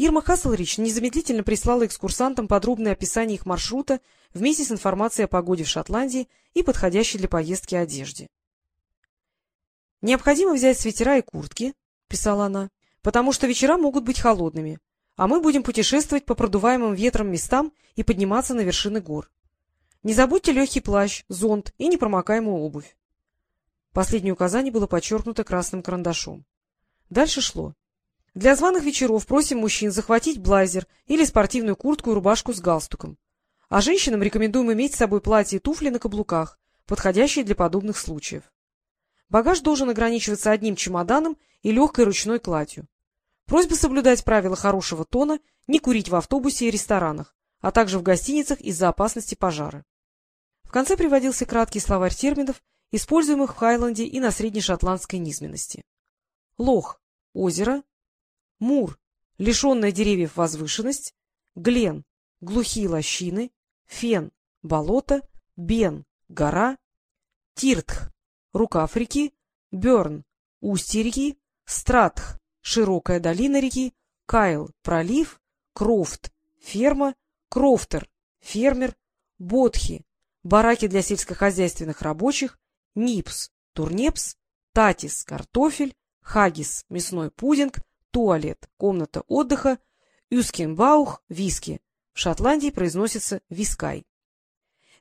Ирма Хасселрич незамедлительно прислала экскурсантам подробное описание их маршрута вместе с информацией о погоде в Шотландии и подходящей для поездки одежде. — Необходимо взять свитера и куртки, — писала она, — потому что вечера могут быть холодными, а мы будем путешествовать по продуваемым ветром местам и подниматься на вершины гор. Не забудьте легкий плащ, зонт и непромокаемую обувь. Последнее указание было подчеркнуто красным карандашом. Дальше шло. Для званых вечеров просим мужчин захватить блайзер или спортивную куртку и рубашку с галстуком. А женщинам рекомендуем иметь с собой платье и туфли на каблуках, подходящие для подобных случаев. Багаж должен ограничиваться одним чемоданом и легкой ручной кладью. Просьба соблюдать правила хорошего тона, не курить в автобусе и ресторанах, а также в гостиницах из-за опасности пожара. В конце приводился краткий словарь терминов, используемых в Хайленде и на среднешотландской низменности. Лох — озеро, Мур — лишенная деревьев возвышенность, Глен — глухие лощины, Фен — болото, Бен — гора, Тиртх — рукав реки, Берн — устье реки, Стратх — широкая долина реки, Кайл — пролив, Крофт — ферма, Крофтер — фермер, Бодхи — бараки для сельскохозяйственных рабочих, Нипс — турнепс, Татис — картофель, Хагис — мясной пудинг, туалет, комната отдыха, Юскинбаух, виски. В Шотландии произносится вискай.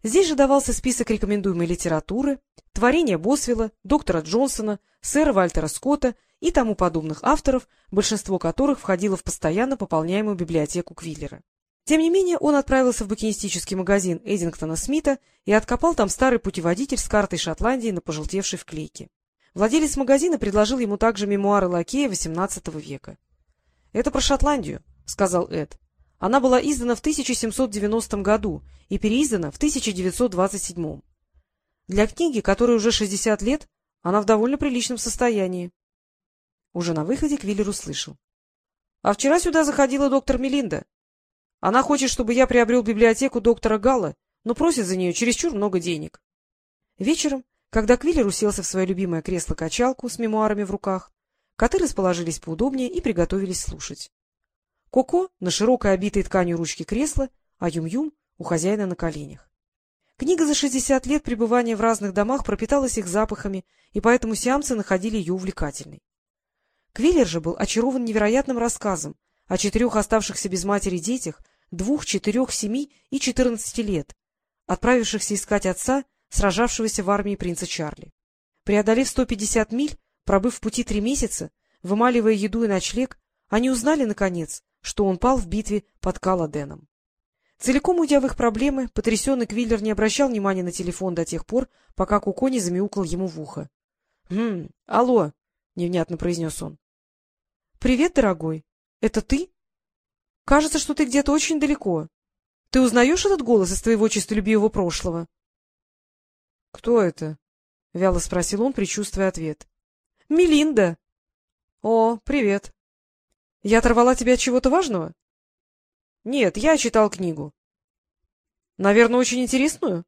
Здесь же давался список рекомендуемой литературы, творения Босвелла, доктора Джонсона, сэра Вальтера Скотта и тому подобных авторов, большинство которых входило в постоянно пополняемую библиотеку Квиллера. Тем не менее, он отправился в букинистический магазин Эдингтона Смита и откопал там старый путеводитель с картой Шотландии на пожелтевшей вклейке. Владелец магазина предложил ему также мемуары лакея XVIII века. — Это про Шотландию, — сказал Эд. Она была издана в 1790 году и переиздана в 1927. Для книги, которой уже 60 лет, она в довольно приличном состоянии. Уже на выходе Квиллер услышал. — А вчера сюда заходила доктор Мелинда. Она хочет, чтобы я приобрел библиотеку доктора Галла, но просит за нее чересчур много денег. Вечером когда Квиллер уселся в свое любимое кресло-качалку с мемуарами в руках, коты расположились поудобнее и приготовились слушать. Коко на широкой обитой тканью ручки кресла, а Юм-Юм у хозяина на коленях. Книга за шестьдесят лет пребывания в разных домах пропиталась их запахами, и поэтому сиамцы находили ее увлекательной. Квиллер же был очарован невероятным рассказом о четырех оставшихся без матери детях двух, четырех, семи и четырнадцати лет, отправившихся искать отца сражавшегося в армии принца Чарли. Преодолев 150 миль, пробыв в пути три месяца, вымаливая еду и ночлег, они узнали, наконец, что он пал в битве под Каладеном. Целиком уйдя в их проблемы, потрясенный Квиллер не обращал внимания на телефон до тех пор, пока Куко не замяукал ему в ухо. — Хм, алло, — невнятно произнес он. — Привет, дорогой. Это ты? Кажется, что ты где-то очень далеко. Ты узнаешь этот голос из твоего честолюбивого прошлого? — Кто это? — вяло спросил он, предчувствуя ответ. — Мелинда. — О, привет. — Я оторвала тебя от чего-то важного? — Нет, я читал книгу. — Наверное, очень интересную?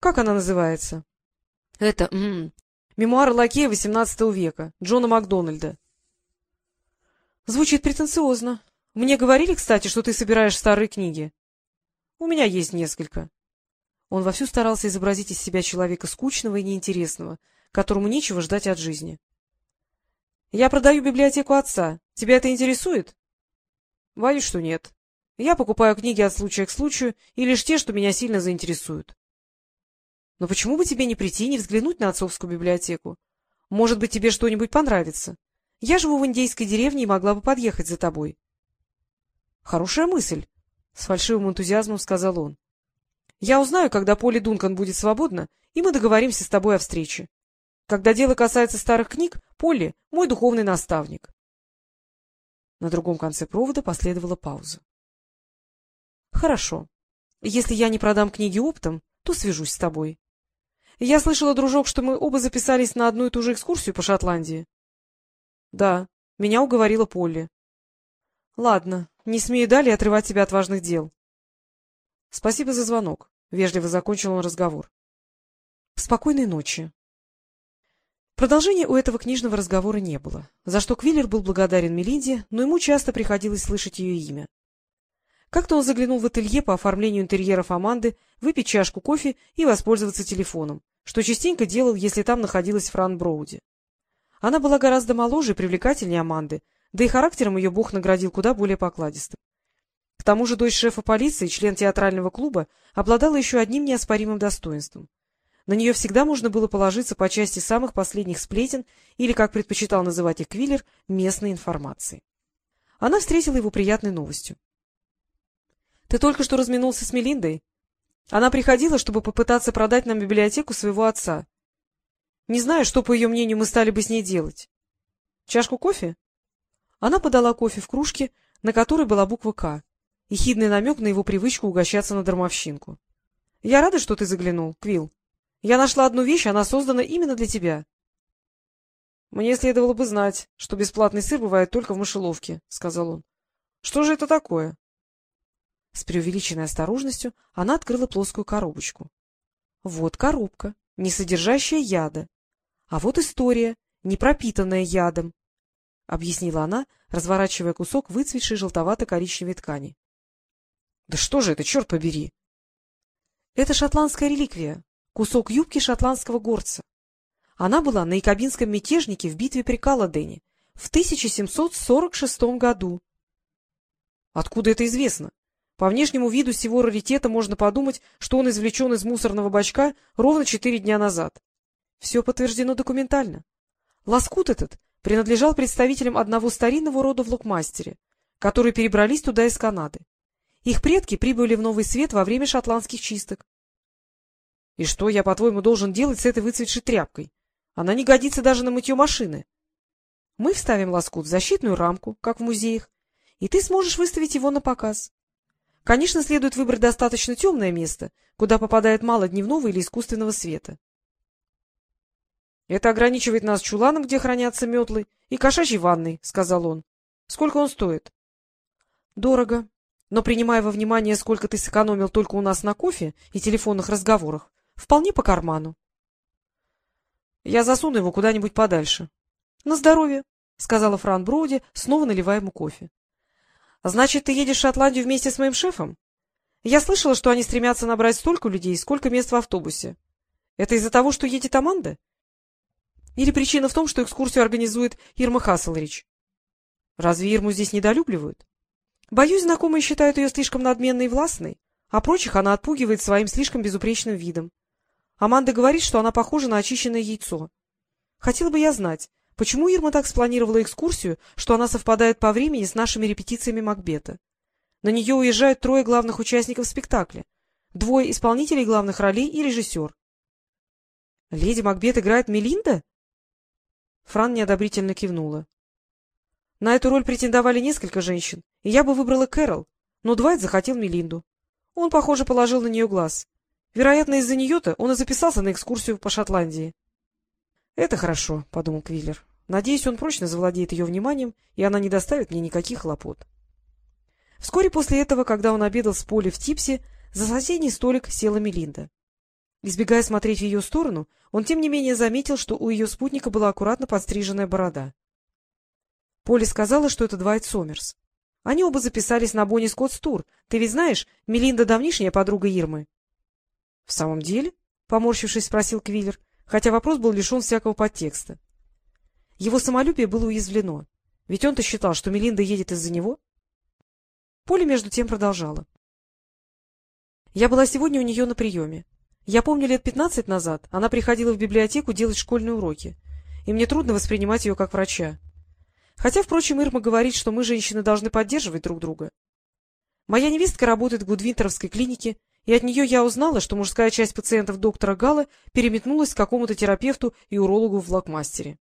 Как она называется? — Это... М -м, мемуары лакея XVIII века, Джона Макдональда. — Звучит претенциозно. Мне говорили, кстати, что ты собираешь старые книги. — У меня есть несколько. Он вовсю старался изобразить из себя человека скучного и неинтересного, которому нечего ждать от жизни. — Я продаю библиотеку отца. Тебя это интересует? — Боюсь, что нет. Я покупаю книги от случая к случаю и лишь те, что меня сильно заинтересуют. — Но почему бы тебе не прийти и не взглянуть на отцовскую библиотеку? Может быть, тебе что-нибудь понравится? Я живу в индейской деревне и могла бы подъехать за тобой. — Хорошая мысль, — с фальшивым энтузиазмом сказал он. Я узнаю, когда Поли Дункан будет свободна, и мы договоримся с тобой о встрече. Когда дело касается старых книг, Полли — мой духовный наставник. На другом конце провода последовала пауза. — Хорошо. Если я не продам книги оптом, то свяжусь с тобой. Я слышала, дружок, что мы оба записались на одну и ту же экскурсию по Шотландии. — Да, меня уговорила Полли. — Ладно, не смею далее отрывать тебя от важных дел. — Спасибо за звонок, — вежливо закончил он разговор. — Спокойной ночи. Продолжения у этого книжного разговора не было, за что Квиллер был благодарен Мелинде, но ему часто приходилось слышать ее имя. Как-то он заглянул в ателье по оформлению интерьеров Аманды, выпить чашку кофе и воспользоваться телефоном, что частенько делал, если там находилась Фран Броуди. Она была гораздо моложе и привлекательнее Аманды, да и характером ее Бог наградил куда более покладистым. К тому же дочь шефа полиции, член театрального клуба, обладала еще одним неоспоримым достоинством. На нее всегда можно было положиться по части самых последних сплетен или, как предпочитал называть их Квиллер, местной информации. Она встретила его приятной новостью. — Ты только что разминулся с Мелиндой? Она приходила, чтобы попытаться продать нам библиотеку своего отца. Не знаю, что, по ее мнению, мы стали бы с ней делать. Чашку кофе? Она подала кофе в кружке, на которой была буква «К», и хидный намек на его привычку угощаться на дармовщинку. — Я рада, что ты заглянул, Квилл. Я нашла одну вещь, она создана именно для тебя. — Мне следовало бы знать, что бесплатный сыр бывает только в мышеловке, — сказал он. — Что же это такое? С преувеличенной осторожностью она открыла плоскую коробочку. Вот коробка, не содержащая яда. А вот история, не пропитанная ядом, — объяснила она, разворачивая кусок выцветшей желтовато-коричневой ткани. — Да что же это, черт побери! — Это шотландская реликвия, кусок юбки шотландского горца. Она была на якобинском мятежнике в битве при Каладене в 1746 году. Откуда это известно? По внешнему виду всего раритета можно подумать, что он извлечен из мусорного бачка ровно четыре дня назад. Все подтверждено документально. Лоскут этот принадлежал представителям одного старинного рода в Локмастере, которые перебрались туда из Канады. Их предки прибыли в Новый Свет во время шотландских чисток. — И что я, по-твоему, должен делать с этой выцветшей тряпкой? Она не годится даже на мытье машины. Мы вставим лоскут в защитную рамку, как в музеях, и ты сможешь выставить его на показ. Конечно, следует выбрать достаточно темное место, куда попадает мало дневного или искусственного света. — Это ограничивает нас чуланом, где хранятся метлы, и кошачьей ванной, — сказал он. — Сколько он стоит? — Дорого. Но, принимая во внимание, сколько ты сэкономил только у нас на кофе и телефонных разговорах, Вполне по карману. Я засуну его куда-нибудь подальше. — На здоровье, — сказала Фран Броуди, снова наливая ему кофе. — Значит, ты едешь в Шотландию вместе с моим шефом? Я слышала, что они стремятся набрать столько людей, сколько мест в автобусе. Это из-за того, что едет Аманда? Или причина в том, что экскурсию организует Ирма Хасселрич? Разве Ирму здесь недолюбливают? Боюсь, знакомые считают ее слишком надменной и властной, а прочих она отпугивает своим слишком безупречным видом. Аманда говорит, что она похожа на очищенное яйцо. Хотела бы я знать, почему Ирма так спланировала экскурсию, что она совпадает по времени с нашими репетициями Макбета. На нее уезжают трое главных участников спектакля, двое исполнителей главных ролей и режиссер. — Леди Макбет играет Мелинда? Фран неодобрительно кивнула. — На эту роль претендовали несколько женщин, и я бы выбрала Кэрол, но Двайт захотел Мелинду. Он, похоже, положил на нее глаз. Вероятно, из-за нее-то он и записался на экскурсию по Шотландии. — Это хорошо, — подумал Квиллер. — Надеюсь, он прочно завладеет ее вниманием, и она не доставит мне никаких хлопот. Вскоре после этого, когда он обедал с Поли в Типсе, за соседний столик села Мелинда. Избегая смотреть в ее сторону, он, тем не менее, заметил, что у ее спутника была аккуратно подстриженная борода. Поли сказала, что это Двайт Сомерс. Они оба записались на Бонни Скоттс тур. Ты ведь знаешь, Мелинда давнишняя подруга Ирмы. — В самом деле? — поморщившись, спросил Квиллер, хотя вопрос был лишен всякого подтекста. Его самолюбие было уязвлено, ведь он-то считал, что Мелинда едет из-за него. Поле между тем продолжала. Я была сегодня у нее на приеме. Я помню, лет пятнадцать назад она приходила в библиотеку делать школьные уроки, и мне трудно воспринимать ее как врача. Хотя, впрочем, Ирма говорит, что мы, женщины, должны поддерживать друг друга. Моя невестка работает в Гудвинтеровской клинике, и от нее я узнала, что мужская часть пациентов доктора Гала переметнулась к какому-то терапевту и урологу в Лакмастере.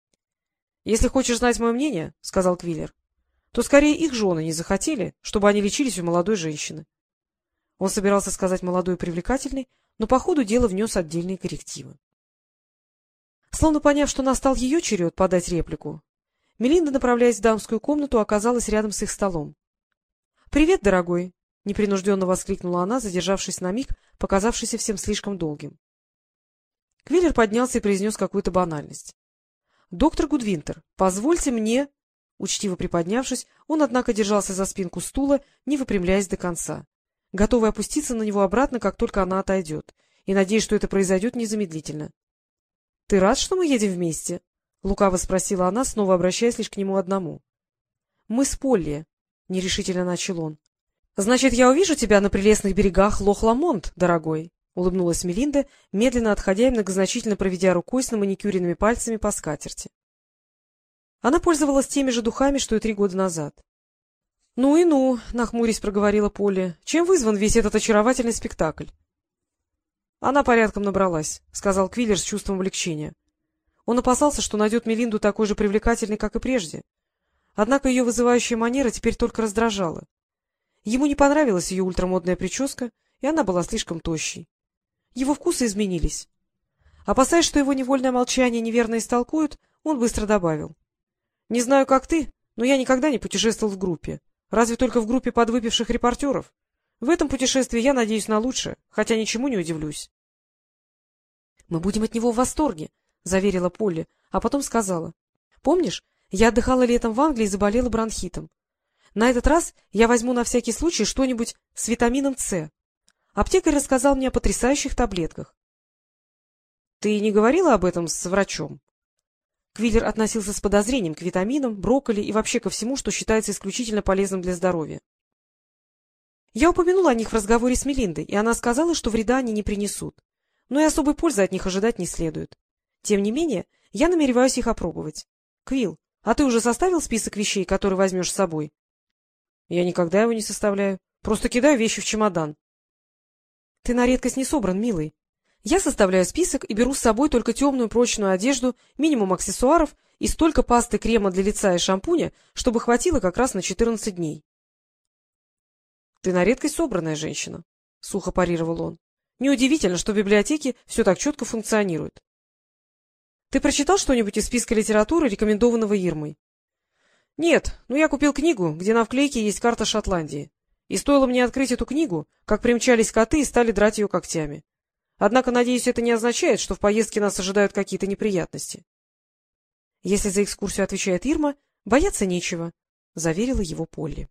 — Если хочешь знать мое мнение, — сказал Квиллер, — то скорее их жены не захотели, чтобы они лечились у молодой женщины. Он собирался сказать молодой и привлекательной, но по ходу дела внес отдельные коррективы. Словно поняв, что настал ее черед подать реплику, Мелинда, направляясь в дамскую комнату, оказалась рядом с их столом. — Привет, дорогой! — непринужденно воскликнула она, задержавшись на миг, показавшийся всем слишком долгим. Квиллер поднялся и произнес какую-то банальность. — Доктор Гудвинтер, позвольте мне... Учтиво приподнявшись, он, однако, держался за спинку стула, не выпрямляясь до конца, готовый опуститься на него обратно, как только она отойдет, и надеясь, что это произойдет незамедлительно. — Ты рад, что мы едем вместе? — лукаво спросила она, снова обращаясь лишь к нему одному. — Мы с Полли, — нерешительно начал он. — Значит, я увижу тебя на прелестных берегах Лох-Ламонт, дорогой, — улыбнулась Мелинда, медленно отходя и многозначительно проведя рукой с наманикюренными пальцами по скатерти. Она пользовалась теми же духами, что и три года назад. — Ну и ну, — нахмурясь проговорила Полли, — чем вызван весь этот очаровательный спектакль? — Она порядком набралась, — сказал Квиллер с чувством облегчения. Он опасался, что найдет Мелинду такой же привлекательной, как и прежде. Однако ее вызывающая манера теперь только раздражала. Ему не понравилась ее ультрамодная прическа, и она была слишком тощей. Его вкусы изменились. Опасаясь, что его невольное молчание неверно истолкуют, он быстро добавил. — Не знаю, как ты, но я никогда не путешествовал в группе. Разве только в группе подвыпивших репортеров. В этом путешествии я надеюсь на лучшее, хотя ничему не удивлюсь. — Мы будем от него в восторге, — заверила Полли, а потом сказала. — Помнишь, я отдыхала летом в Англии и заболела бронхитом. На этот раз я возьму на всякий случай что-нибудь с витамином С. Аптекарь рассказал мне о потрясающих таблетках. — Ты не говорила об этом с врачом? Квиллер относился с подозрением к витаминам, брокколи и вообще ко всему, что считается исключительно полезным для здоровья. Я упомянула о них в разговоре с Мелиндой, и она сказала, что вреда они не принесут. Но и особой пользы от них ожидать не следует. Тем не менее, я намереваюсь их опробовать. Квилл, а ты уже составил список вещей, которые возьмешь с собой? — Я никогда его не составляю. Просто кидаю вещи в чемодан. — Ты на редкость не собран, милый. Я составляю список и беру с собой только темную прочную одежду, минимум аксессуаров и столько пасты крема для лица и шампуня, чтобы хватило как раз на 14 дней. — Ты на редкость собранная женщина, — сухо парировал он. — Неудивительно, что в библиотеке все так четко функционирует. — Ты прочитал что-нибудь из списка литературы, рекомендованного Ирмой? — Нет, но я купил книгу, где на вклейке есть карта Шотландии. И стоило мне открыть эту книгу, как примчались коты и стали драть ее когтями. Однако, надеюсь, это не означает, что в поездке нас ожидают какие-то неприятности. — Если за экскурсию отвечает Ирма, бояться нечего, — заверила его Полли.